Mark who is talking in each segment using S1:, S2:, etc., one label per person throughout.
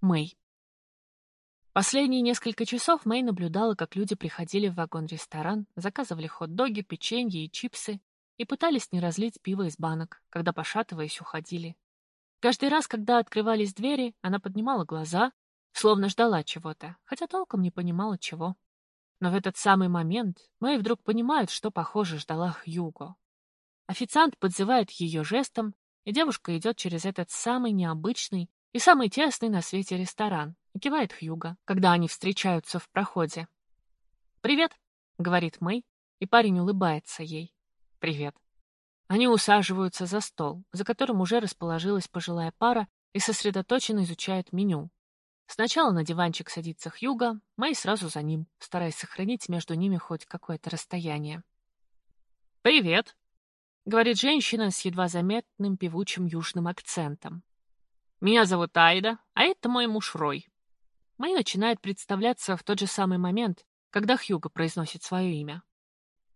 S1: Мэй. Последние несколько часов Мэй наблюдала, как люди приходили в вагон-ресторан, заказывали хот-доги, печенье и чипсы и пытались не разлить пиво из банок, когда, пошатываясь, уходили. Каждый раз, когда открывались двери, она поднимала глаза, словно ждала чего-то, хотя толком не понимала, чего. Но в этот самый момент Мэй вдруг понимает, что, похоже, ждала Хьюго. Официант подзывает ее жестом, и девушка идет через этот самый необычный и самый тесный на свете ресторан, и кивает Хьюго, когда они встречаются в проходе. «Привет», — говорит Мэй, и парень улыбается ей. «Привет». Они усаживаются за стол, за которым уже расположилась пожилая пара и сосредоточенно изучают меню. Сначала на диванчик садится Хьюга, Мэй сразу за ним, стараясь сохранить между ними хоть какое-то расстояние. «Привет», — говорит женщина с едва заметным певучим южным акцентом. «Меня зовут Айда, а это мой муж Рой». Мэй начинает представляться в тот же самый момент, когда Хьюга произносит свое имя.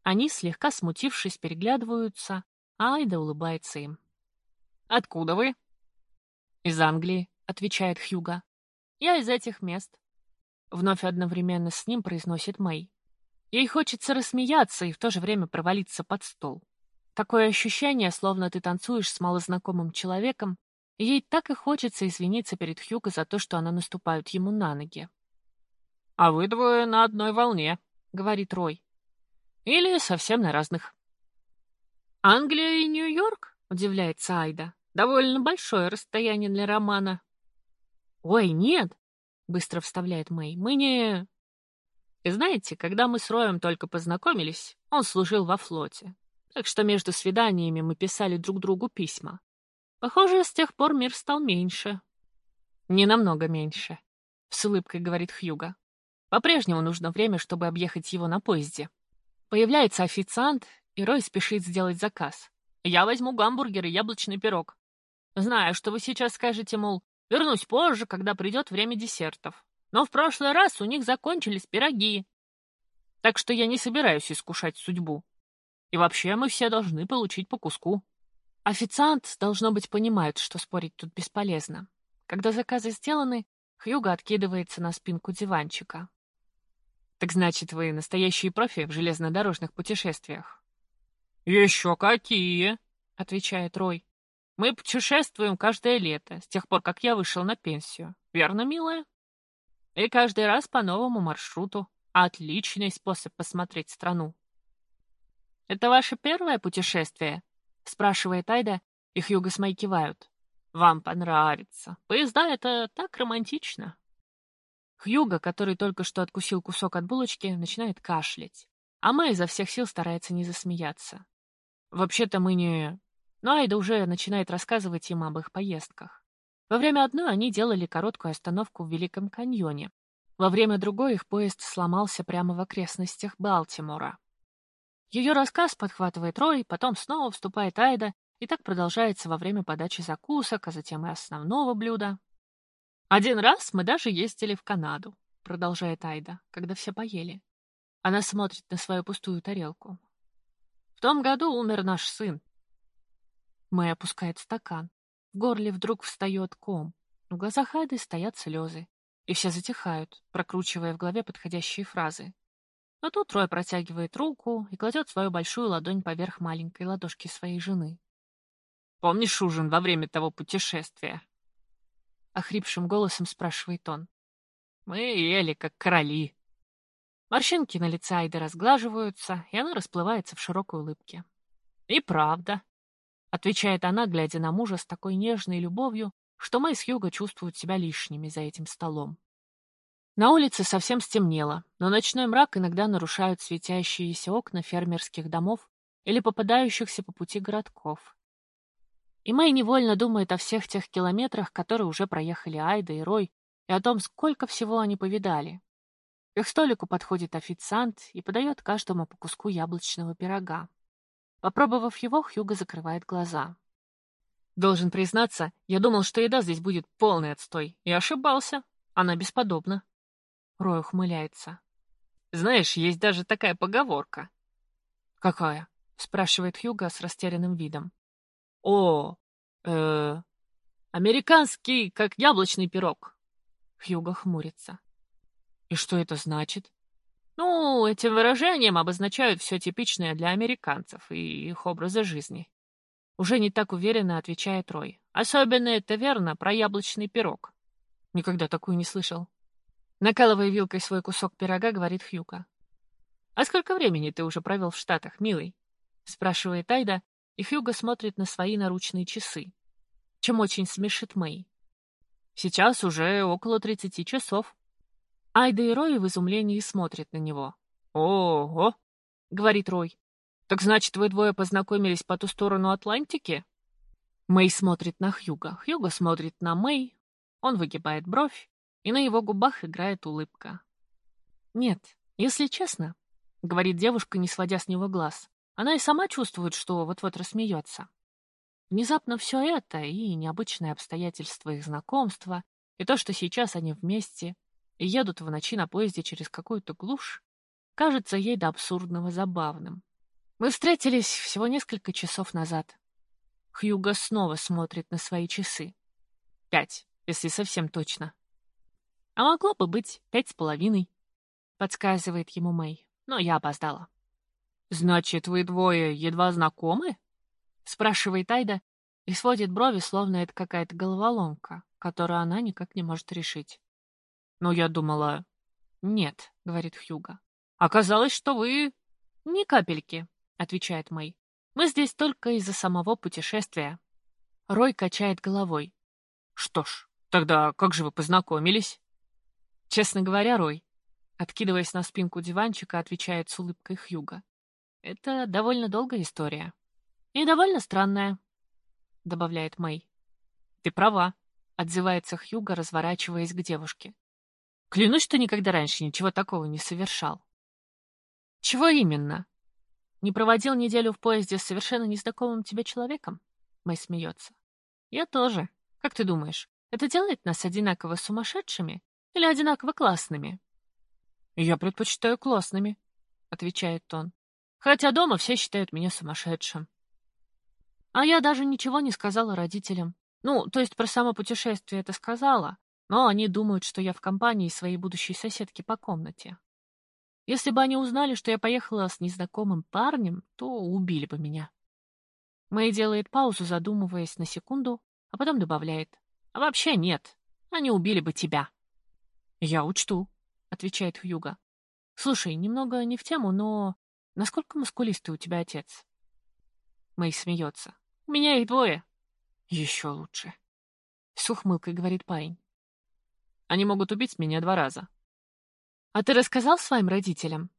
S1: Они, слегка смутившись, переглядываются, а Айда улыбается им. «Откуда вы?» «Из Англии», — отвечает Хьюга. «Я из этих мест». Вновь одновременно с ним произносит Мэй. Ей хочется рассмеяться и в то же время провалиться под стол. Такое ощущение, словно ты танцуешь с малознакомым человеком, ей так и хочется извиниться перед Хьюго за то, что она наступает ему на ноги. «А вы двое на одной волне», — говорит Рой. «Или совсем на разных». «Англия и Нью-Йорк?» — удивляется Айда. «Довольно большое расстояние для романа». «Ой, нет!» — быстро вставляет Мэй. «Мы не...» И знаете, когда мы с Роем только познакомились, он служил во флоте. Так что между свиданиями мы писали друг другу письма. Похоже, с тех пор мир стал меньше. Не намного меньше, — с улыбкой говорит Хьюга. По-прежнему нужно время, чтобы объехать его на поезде. Появляется официант и Рой спешит сделать заказ. «Я возьму гамбургер и яблочный пирог. Знаю, что вы сейчас скажете, мол, вернусь позже, когда придет время десертов. Но в прошлый раз у них закончились пироги. Так что я не собираюсь искушать судьбу. И вообще мы все должны получить по куску». Официант, должно быть, понимает, что спорить тут бесполезно. Когда заказы сделаны, Хьюга откидывается на спинку диванчика. «Так значит, вы настоящие профи в железнодорожных путешествиях?» «Еще какие!» — отвечает Рой. «Мы путешествуем каждое лето, с тех пор, как я вышел на пенсию. Верно, милая?» «И каждый раз по новому маршруту. Отличный способ посмотреть страну». «Это ваше первое путешествие?» — спрашивает Айда, и Хьюго с Мэй кивают. «Вам понравится. Поезда — это так романтично». Хьюго, который только что откусил кусок от булочки, начинает кашлять, а Мэй изо всех сил старается не засмеяться. Вообще-то мы не... Но Айда уже начинает рассказывать им об их поездках. Во время одной они делали короткую остановку в Великом каньоне. Во время другой их поезд сломался прямо в окрестностях Балтимора. Ее рассказ подхватывает Рой, потом снова вступает Айда, и так продолжается во время подачи закусок, а затем и основного блюда. «Один раз мы даже ездили в Канаду», — продолжает Айда, когда все поели. Она смотрит на свою пустую тарелку том году умер наш сын. Мэй опускает стакан. В горле вдруг встает ком. В глазах Айды стоят слезы. И все затихают, прокручивая в голове подходящие фразы. Но тут Рой протягивает руку и кладет свою большую ладонь поверх маленькой ладошки своей жены. «Помнишь ужин во время того путешествия?» Охрипшим голосом спрашивает он. «Мы ели, как короли. Морщинки на лице Айды разглаживаются, и она расплывается в широкой улыбке. «И правда», — отвечает она, глядя на мужа с такой нежной любовью, что Мэй с Юга чувствуют себя лишними за этим столом. На улице совсем стемнело, но ночной мрак иногда нарушают светящиеся окна фермерских домов или попадающихся по пути городков. И Мэй невольно думает о всех тех километрах, которые уже проехали Айда и Рой, и о том, сколько всего они повидали, к их столику подходит официант и подает каждому по куску яблочного пирога. Попробовав его, Хьюго закрывает глаза. Должен признаться, я думал, что еда здесь будет полный отстой. И ошибался. Она бесподобна. Рой ухмыляется. Знаешь, есть даже такая поговорка. Какая? Спрашивает Хьюго с растерянным видом. О, э, американский, как яблочный пирог. Хьюго хмурится.
S2: И что это значит?
S1: Ну, этим выражением обозначают все типичное для американцев и их образа жизни. Уже не так уверенно отвечает Рой. Особенно это верно про яблочный пирог.
S2: Никогда такую не слышал.
S1: Накалывая вилкой свой кусок пирога, говорит Хьюка. «А сколько времени ты уже провел в Штатах, милый?» Спрашивает Айда, и Хьюга смотрит на свои наручные часы, чем очень смешит Мэй. Сейчас уже около тридцати часов. Айда и Рой в изумлении смотрят на него.
S2: «Ого!»
S1: — говорит Рой.
S2: «Так значит, вы двое познакомились по ту сторону Атлантики?»
S1: Мэй смотрит на Хьюга, Хьюга смотрит на Мэй, он выгибает бровь, и на его губах играет улыбка. «Нет, если честно», — говорит девушка, не сводя с него глаз, она и сама чувствует, что вот-вот рассмеется. Внезапно все это, и необычные обстоятельства их знакомства, и то, что сейчас они вместе и едут в ночи на поезде через какую-то глушь, кажется ей до абсурдного забавным. Мы встретились всего несколько часов назад. Хьюго снова смотрит на свои часы. Пять, если совсем точно. А могло бы быть пять с половиной, подсказывает ему Мэй, но я опоздала.
S2: «Значит, вы двое едва знакомы?»
S1: — спрашивает Айда и сводит брови, словно это какая-то головоломка, которую она никак не может решить.
S2: «Но я думала...»
S1: «Нет», — говорит Хьюга.
S2: «Оказалось, что вы...»
S1: «Ни капельки», — отвечает Мэй. «Мы здесь только из-за самого путешествия». Рой качает головой.
S2: «Что ж, тогда как же вы познакомились?»
S1: «Честно говоря, Рой», — откидываясь на спинку диванчика, отвечает с улыбкой Хьюга. Это довольно долгая история. И довольно странная, — добавляет Мэй.
S2: Ты права, —
S1: отзывается Хьюга, разворачиваясь к девушке.
S2: Клянусь, что никогда раньше ничего такого не совершал.
S1: Чего именно? Не проводил неделю в поезде с совершенно незнакомым тебе человеком? Мэй смеется. Я тоже. Как ты думаешь, это делает нас одинаково сумасшедшими или одинаково классными?
S2: Я предпочитаю классными, — отвечает он
S1: хотя дома все считают меня сумасшедшим. А я даже ничего не сказала родителям. Ну, то есть про само путешествие это сказала, но они думают, что я в компании своей будущей соседки по комнате. Если бы они узнали, что я поехала с незнакомым парнем, то убили бы меня. Мэй делает паузу, задумываясь на секунду, а потом добавляет. А вообще нет, они убили бы тебя.
S2: Я учту, отвечает Хьюга.
S1: Слушай, немного не в тему, но Насколько мускулистый у тебя отец? Мэй смеется. У меня их двое.
S2: Еще лучше.
S1: С ухмылкой говорит парень.
S2: Они могут убить меня два раза.
S1: А ты рассказал своим родителям?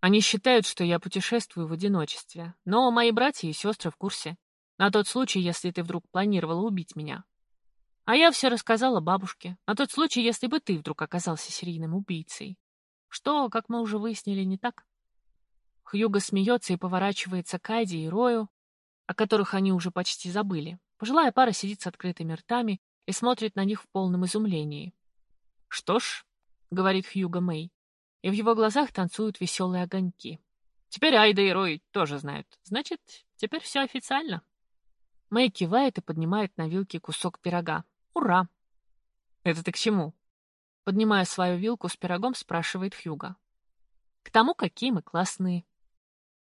S2: Они считают, что я путешествую в одиночестве, но мои братья и сестры в курсе. На тот случай, если ты вдруг планировала убить меня.
S1: А я все рассказала бабушке. На тот случай, если бы ты вдруг оказался серийным убийцей. Что, как мы уже выяснили, не так? Хьюго смеется и поворачивается к Айде и Рою, о которых они уже почти забыли. Пожилая пара сидит с открытыми ртами и смотрит на них в полном изумлении. «Что ж», — говорит Хьюго Мэй, и в его глазах танцуют веселые огоньки. «Теперь Айда и Рой тоже знают. Значит, теперь все официально». Мэй кивает и поднимает на вилке кусок пирога. «Ура!»
S2: «Это ты к чему?»
S1: Поднимая свою вилку с пирогом, спрашивает Хьюго. «К тому, какие мы классные»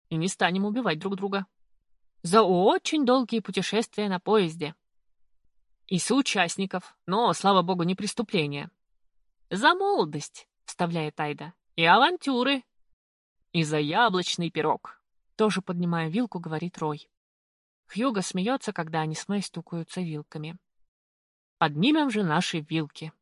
S1: и не станем убивать друг друга. За очень долгие путешествия на поезде. И соучастников, но, слава богу, не преступления. За молодость, вставляет Айда, и авантюры. И за яблочный пирог. Тоже поднимая вилку, говорит Рой. Хьюго смеется, когда они с Мэй стукаются вилками. Поднимем же наши вилки.